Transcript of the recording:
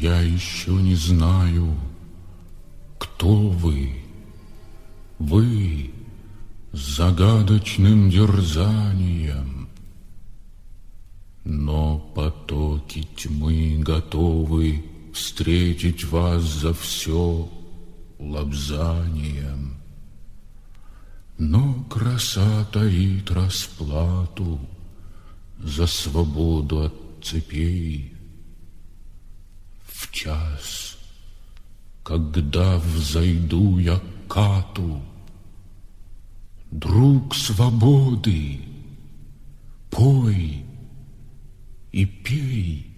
Я еще не знаю, кто вы. Вы с загадочным дерзанием. Но потоки тьмы готовы встретить вас за все лобзанием. Но краса таит расплату за свободу от цепей. Час, когда взойду я к кату, Друг свободы, пой и пей.